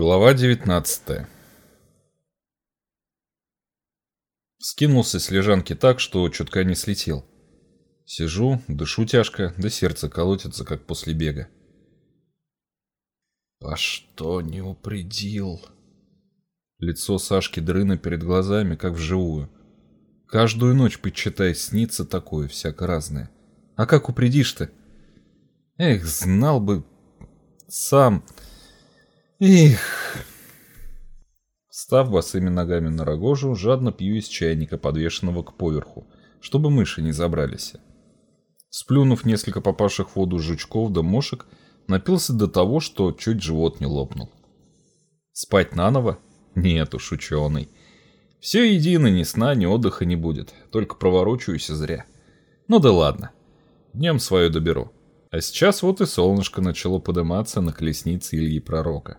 Глава 19 Скинулся с лежанки так, что чутка не слетел. Сижу, дышу тяжко, да сердце колотится, как после бега. «А что не упредил?» Лицо Сашки дрына перед глазами, как вживую. Каждую ночь, почитай, снится такое, всяко разное. А как упредишь-то? Эх, знал бы сам... Их. Став босыми ногами на рогожу, жадно пью из чайника, подвешенного к поверху, чтобы мыши не забрались. Сплюнув несколько попавших в воду жучков да мошек, напился до того, что чуть живот не лопнул. Спать наново? Нет уж, ученый. Все едино, ни сна, ни отдыха не будет, только проворочаюсь зря. Ну да ладно, днем свое доберу. А сейчас вот и солнышко начало подниматься на колеснице Ильи Пророка.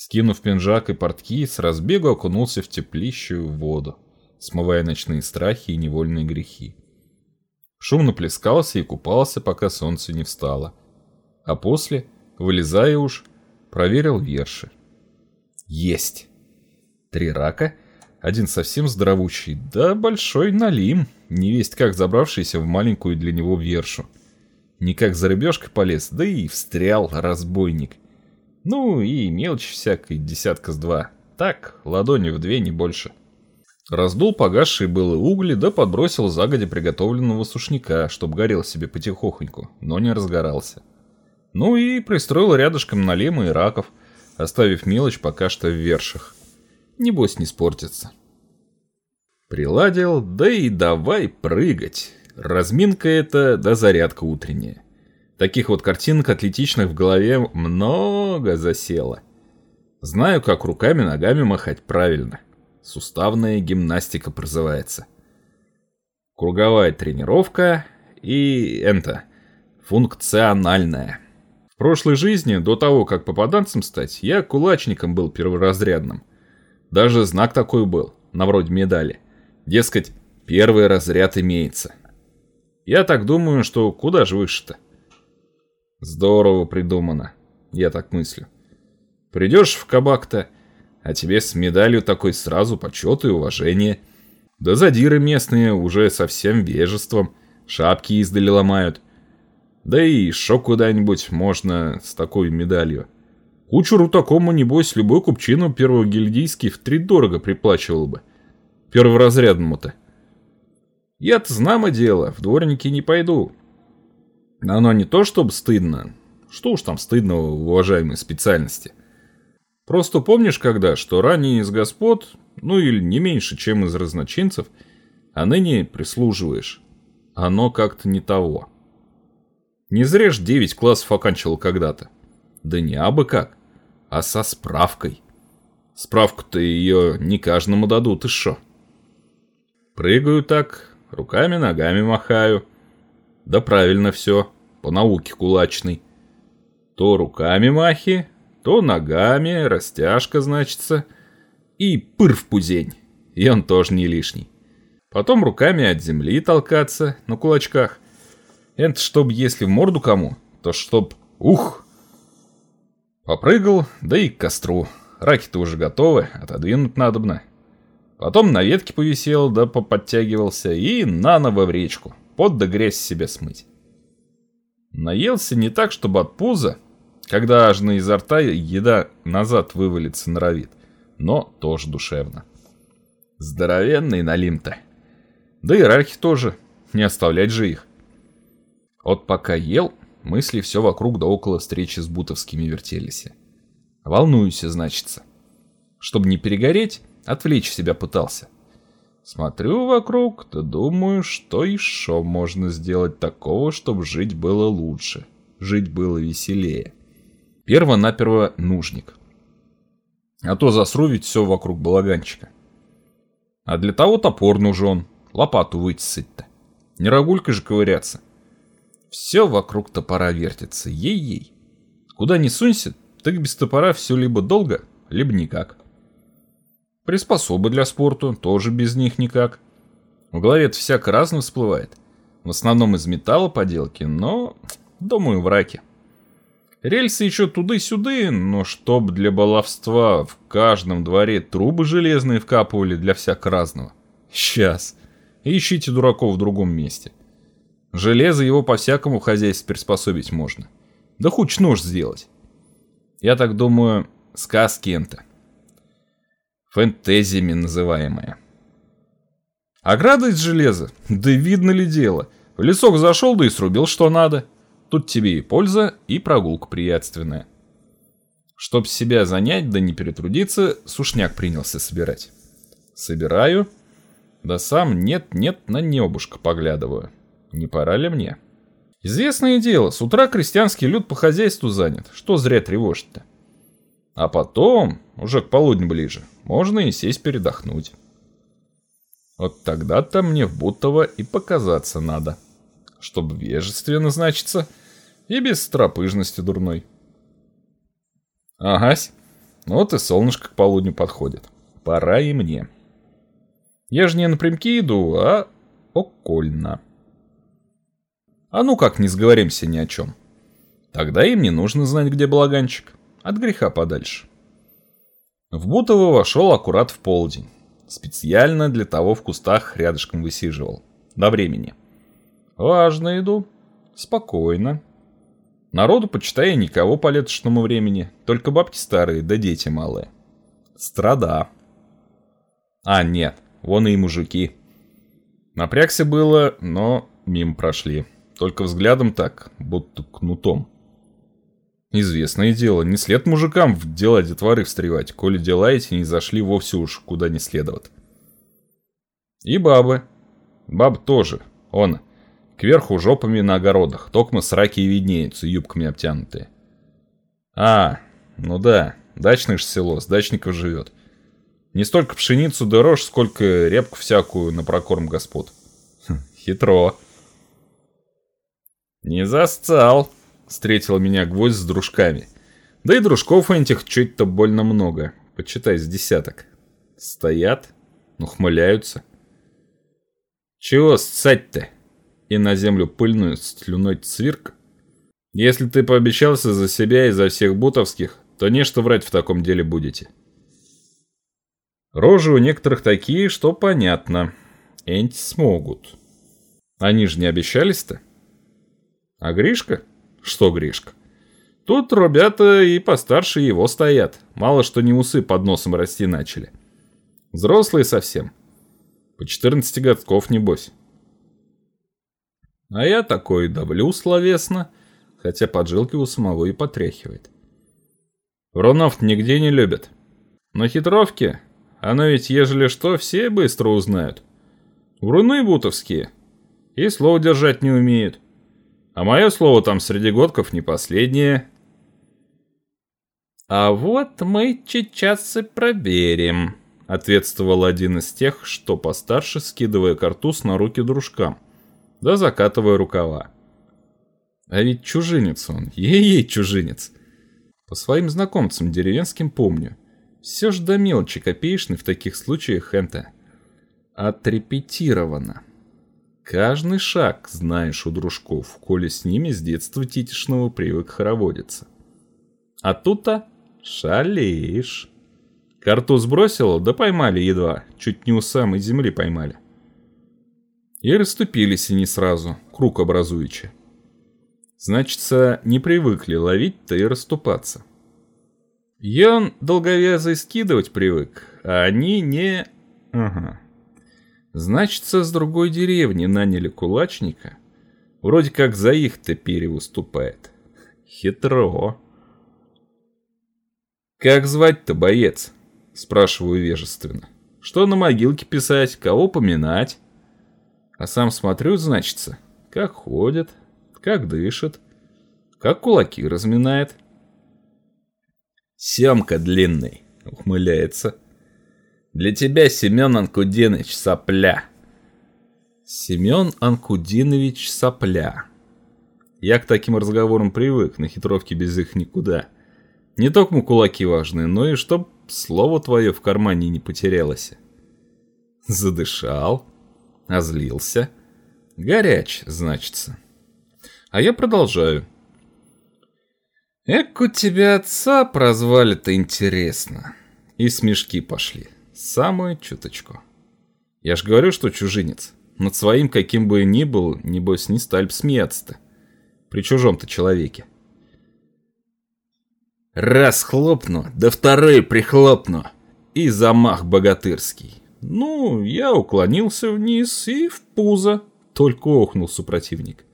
Скинув пинжак и портки, с разбегу окунулся в теплищую воду, смывая ночные страхи и невольные грехи. Шумно плескался и купался, пока солнце не встало. А после, вылезая уж, проверил верши. Есть! Три рака, один совсем здоровущий, да большой налим, невесть как забравшийся в маленькую для него вершу. Никак за рыбешкой полез, да и встрял разбойник — ну и мелочь всякой, десятка с два. Так, ладони в две, не больше. Раздул погасшие было угли, да подбросил загодя приготовленного сушняка, чтоб горел себе потихохоньку, но не разгорался. Ну и пристроил рядышком налемы и раков, оставив мелочь пока что в вершах. Небось не спортится. Приладил, да и давай прыгать. Разминка это, да зарядка утренняя. Таких вот картинок атлетичных в голове много засело. Знаю, как руками-ногами махать правильно. Суставная гимнастика прозывается. Круговая тренировка и это, функциональная. В прошлой жизни, до того, как попаданцем стать, я кулачником был перворазрядным. Даже знак такой был, на вроде медали. Дескать, первый разряд имеется. Я так думаю, что куда же выше-то? Здорово придумано, я так мыслю. Придешь в кабак-то, а тебе с медалью такой сразу почет и уважение. Да задиры местные уже совсем вежеством, шапки издали ломают. Да и шок куда-нибудь можно с такой медалью. Кучеру такому, небось, любой купчину первогильдийский втридорого приплачивал бы. Перворазрядному-то. Я-то знамо дело, в дворники не пойду, оно не то чтобы стыдно. Что уж там стыдного в уважаемой специальности. Просто помнишь когда, что ранее из господ, ну или не меньше, чем из разночинцев, а ныне прислуживаешь. Оно как-то не того. Не зря ж 9 классов оканчивал когда-то. Да не абы как, а со справкой. Справку-то ее не каждому дадут, и шо? Прыгаю так, руками-ногами махаю – да правильно все, по науке кулачной. То руками махи, то ногами, растяжка, значится. И пыр в пузень, и он тоже не лишний. Потом руками от земли толкаться на кулачках. Это чтоб если в морду кому, то чтоб ух. Попрыгал, да и к костру. Раки-то уже готовы, отодвинуть надобно. Потом на ветке повисел, да поподтягивался и наново в речку пот да грязь себе смыть. Наелся не так, чтобы от пуза, когда аж на изо рта еда назад вывалится норовит, но тоже душевно. Здоровенный налим-то. Да и рархи тоже, не оставлять же их. Вот пока ел, мысли все вокруг да около встречи с бутовскими вертелись. Волнуюсь, значится. Чтобы не перегореть, отвлечь себя пытался. Смотрю вокруг, да думаю, что еще можно сделать такого, чтобы жить было лучше, жить было веселее. Перво-наперво нужник. А то засру ведь все вокруг балаганчика. А для того топор нужен, лопату вытесать-то. Не рогулькой же ковыряться. Все вокруг топора вертится, ей-ей. Куда ни сунься, так без топора все либо долго, либо никак. Приспособы для спорта, тоже без них никак. В голове-то всяко разно всплывает. В основном из металла поделки, но, думаю, в раке. Рельсы еще туды-сюды, но чтоб для баловства в каждом дворе трубы железные вкапывали для всяко разного. Сейчас. Ищите дураков в другом месте. Железо его по-всякому хозяйству приспособить можно. Да хоть нож сделать. Я так думаю, сказки это. Фэнтезиями называемые. Ограда из железа? Да видно ли дело. В лесок зашел, да и срубил что надо. Тут тебе и польза, и прогулка приятственная. Чтоб себя занять, да не перетрудиться, сушняк принялся собирать. Собираю, да сам нет-нет на небушка поглядываю. Не пора ли мне? Известное дело, с утра крестьянский люд по хозяйству занят. Что зря тревожить-то? А потом, уже к полудню ближе, можно и сесть передохнуть. Вот тогда-то мне в Бутово и показаться надо. Чтоб вежественно значится и без стропыжности дурной. Агась, вот и солнышко к полудню подходит. Пора и мне. Я же не напрямки иду, а окольно. А ну как не сговоримся ни о чем. Тогда им не нужно знать, где балаганчик. От греха подальше. В Бутово вошел аккурат в полдень. Специально для того в кустах рядышком высиживал. До времени. Важно иду. Спокойно. Народу, почитай, никого по летошному времени. Только бабки старые, да дети малые. Страда. А, нет, вон и мужики. Напрягся было, но мимо прошли. Только взглядом так, будто кнутом. Известное дело, не след мужикам в дела детворы встревать, коли дела эти не зашли вовсе уж куда не следоват. И бабы. Баб тоже, он. Кверху жопами на огородах, токмо сраки и виднеются, юбками обтянутые. А, ну да, дачное ж село, с дачников живет. Не столько пшеницу да сколько репку всякую на прокорм господ. Хм, хитро. «Не застал», — встретил меня гвоздь с дружками. Да и дружков этих чуть-то больно много, почитай с десяток. Стоят, ухмыляются. «Чего ссать-то?» И на землю пыльную слюной цвирк. «Если ты пообещался за себя и за всех бутовских, то нечто врать в таком деле будете». Рожи у некоторых такие, что понятно. Энти смогут. Они же не обещались-то? А Гришка? Что Гришка? Тут ребята и постарше его стоят. Мало что не усы под носом расти начали. Взрослые совсем. По 14 годков, небось. А я такой давлю словесно, хотя поджилки у самого и потряхивает. Врунов нигде не любят. Но хитровки, оно ведь, ежели что, все быстро узнают. Вруны бутовские. И слово держать не умеют. А мое слово там среди годков не последнее. А вот мы сейчас и проверим, ответствовал один из тех, что постарше, скидывая картуз на руки дружкам, да закатывая рукава. А ведь чужинец он, ей-ей чужинец. По своим знакомцам деревенским помню. Все ж до мелочи копеечный в таких случаях это отрепетировано. Каждый шаг знаешь у дружков, коли с ними с детства титишного привык хороводиться. А тут-то шалеешь. Карту сбросила, да поймали едва, чуть не у самой земли поймали. И расступились они сразу, круг образуючи. Значится, не привыкли ловить-то и расступаться. Я он долговязый скидывать привык, а они не... Ага. Значится, с другой деревни наняли кулачника. Вроде как за их-то перевыступает. Хитро. «Как звать-то, боец?» Спрашиваю вежественно. «Что на могилке писать, кого поминать?» А сам смотрю, значится, как ходит, как дышит, как кулаки разминает. «Семка длинный», — ухмыляется. Для тебя, Семен Анкудинович, сопля. Семен Анкудинович сопля. Я к таким разговорам привык, на хитровке без их никуда. Не только кулаки важны, но и чтоб слово твое в кармане не потерялось. Задышал, озлился. Горяч, значится. А я продолжаю. Эк, у тебя отца прозвали-то интересно. И смешки пошли. Самую чуточку. Я ж говорю, что чужинец. Над своим, каким бы ни был, небось, не сталь смеяться-то. При чужом-то человеке. Раз хлопну, да второй прихлопну. И замах богатырский. Ну, я уклонился вниз и в пузо. Только охнул супротивник.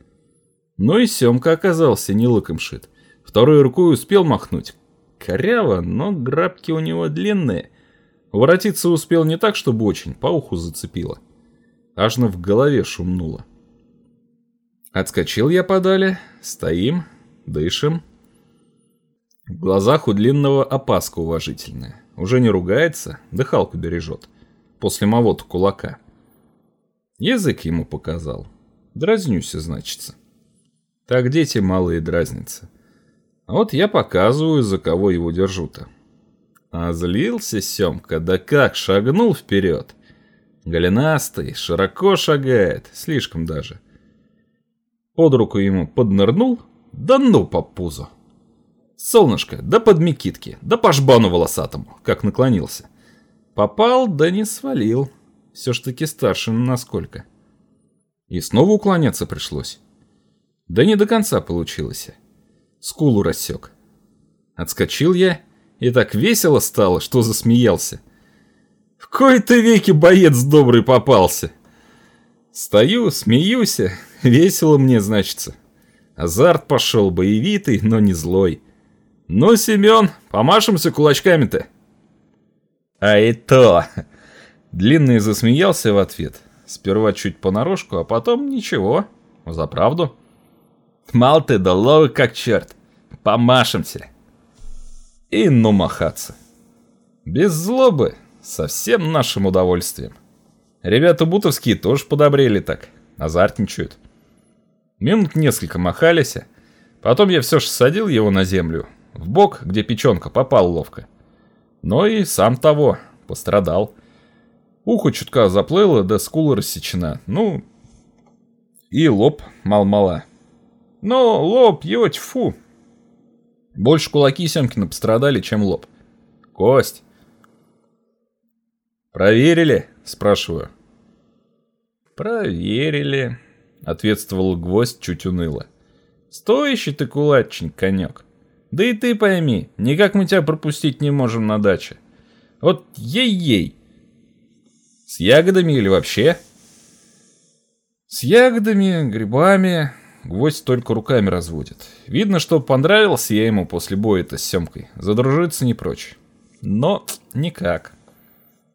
Но и Семка оказался не лыком шит. Второй рукой успел махнуть. Коряво, но грабки у него длинные. Воротиться успел не так, чтобы очень, по уху зацепило. Аж на в голове шумнуло. Отскочил я подали, стоим, дышим. В глазах у длинного опаска уважительная. Уже не ругается, дыхалку бережет. После мовота кулака. Язык ему показал. Дразнюся, значится. Так дети малые дразнятся. А вот я показываю, за кого его держу-то. А злился Семка, да как шагнул вперед. Голенастый, широко шагает, слишком даже. Под руку ему поднырнул, да ну по пузу. Солнышко, да под мекитки, да по жбану волосатому, как наклонился. Попал, да не свалил. Все ж таки старше насколько. И снова уклоняться пришлось. Да не до конца получилось. Скулу рассек. Отскочил я, и так весело стало, что засмеялся. В кои-то веки боец добрый попался. Стою, смеюсь, весело мне, значится. Азарт пошел, боевитый, но не злой. Ну, Семен, помашемся кулачками-то. А и то. Длинный засмеялся в ответ. Сперва чуть понарошку, а потом ничего. За правду. Мал ты да ловы как черт. Помашемся. И ну махаться. Без злобы, со всем нашим удовольствием. Ребята бутовские тоже подобрели так, азартничают. Минут несколько махались, потом я все же садил его на землю, в бок, где печенка, попал ловко. Но и сам того, пострадал. Ухо чутка заплыло, да скула рассечена, ну... И лоб мал-мала. Но лоб, его тьфу. Больше кулаки Семкина пострадали, чем лоб. Кость. «Проверили?» – спрашиваю. «Проверили», – ответствовал гвоздь чуть уныло. «Стоящий ты кулачник, конек. Да и ты пойми, никак мы тебя пропустить не можем на даче. Вот ей-ей. С ягодами или вообще?» «С ягодами, грибами...» Гвоздь только руками разводит. Видно, что понравился я ему после боя-то с Семкой. Задружиться не прочь. Но никак.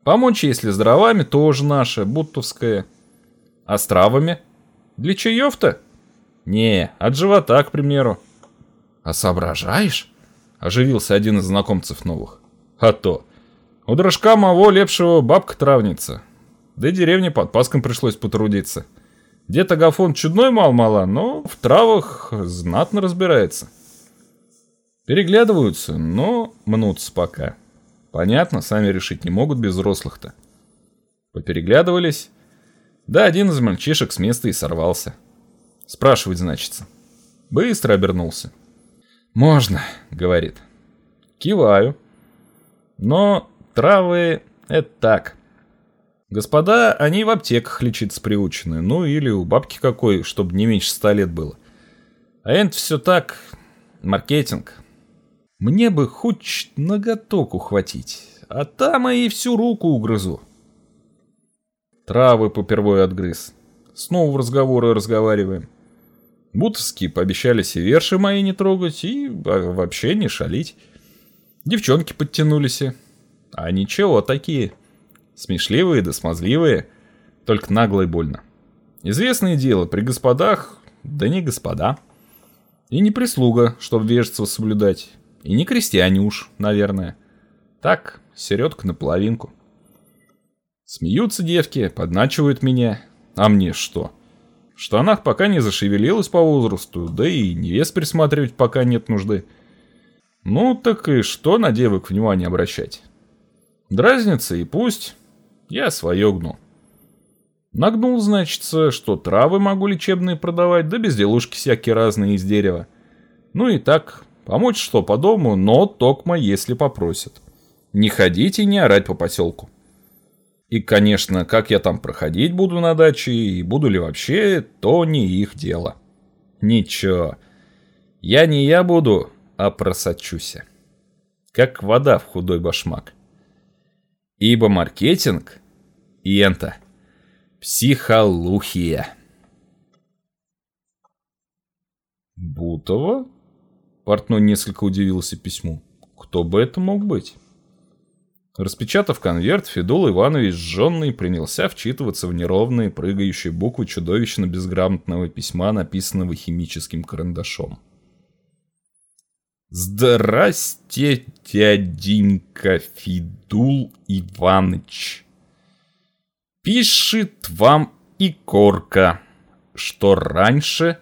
Помочь, если с дровами, тоже наша, бутовская. А с травами? Для чаев-то? Не, от живота, к примеру. А соображаешь? Оживился один из знакомцев новых. А то. У дрожка моего лепшего бабка-травница. Да и деревне под Паском пришлось потрудиться. Дед Агафон чудной мал-мала, но в травах знатно разбирается. Переглядываются, но мнутся пока. Понятно, сами решить не могут без взрослых-то. Попереглядывались. Да, один из мальчишек с места и сорвался. Спрашивать, значится. Быстро обернулся. «Можно», — говорит. Киваю. Но травы — это так. Господа, они в аптеках лечиться приучены. Ну или у бабки какой, чтобы не меньше ста лет было. А это все так, маркетинг. Мне бы хоть ноготок ухватить, а там и всю руку угрызу. Травы попервой отгрыз. Снова в разговоры разговариваем. Бутовские пообещали северши мои не трогать и вообще не шалить. Девчонки подтянулись. А ничего такие. Смешливые да смазливые. Только нагло и больно. Известное дело, при господах, да не господа. И не прислуга, чтоб вежество соблюдать. И не крестьяне уж, наверное. Так, середка наполовинку. Смеются девки, подначивают меня. А мне что? В штанах пока не зашевелилась по возрасту, да и невест присматривать пока нет нужды. Ну, так и что на девок внимание обращать? Дразнится и пусть. Я свое гну. Нагнул, значится, что травы могу лечебные продавать, да безделушки всякие разные из дерева. Ну и так, Помочь что по дому, но токмо, если попросят. Не ходить и не орать по поселку. И, конечно, как я там проходить буду на даче и буду ли вообще, то не их дело. Ничего. Я не я буду, а просочуся. Как вода в худой башмак. Ибо маркетинг – ента. Психолухия. Бутова? Портной несколько удивился письму. Кто бы это мог быть? Распечатав конверт, Федул Иванович жженный принялся вчитываться в неровные прыгающие буквы чудовищно безграмотного письма, написанного химическим карандашом. «Здрасте, дяденька Федул Иваныч. Пишет вам и корка, что раньше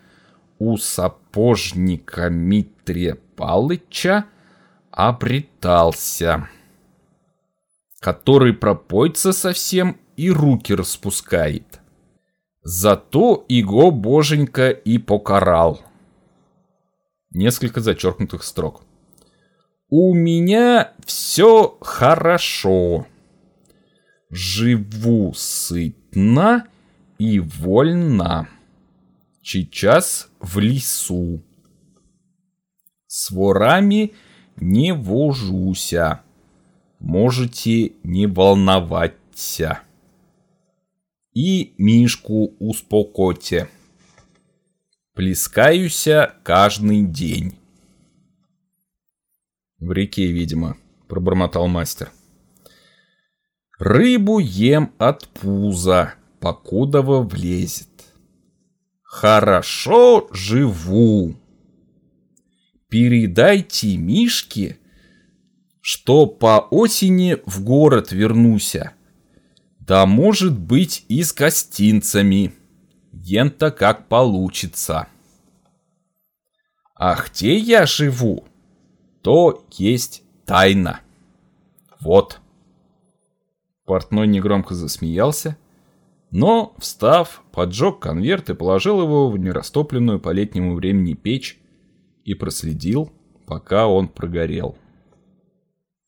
у сапожника Митрия Палыча обретался» который пропоится совсем и руки распускает. Зато его боженька и покарал. Несколько зачеркнутых строк. У меня все хорошо. Живу сытно и вольно. Сейчас в лесу. С ворами не вожуся можете не волноваться. И Мишку успокойте. Плескаюся каждый день. В реке, видимо, пробормотал мастер. Рыбу ем от пуза, покудово влезет. Хорошо живу. Передайте Мишке, что по осени в город вернуся. Да может быть и с гостинцами. Ента как получится. А где я живу, то есть тайна. Вот. Портной негромко засмеялся, но, встав, поджег конверт и положил его в нерастопленную по летнему времени печь и проследил, пока он прогорел.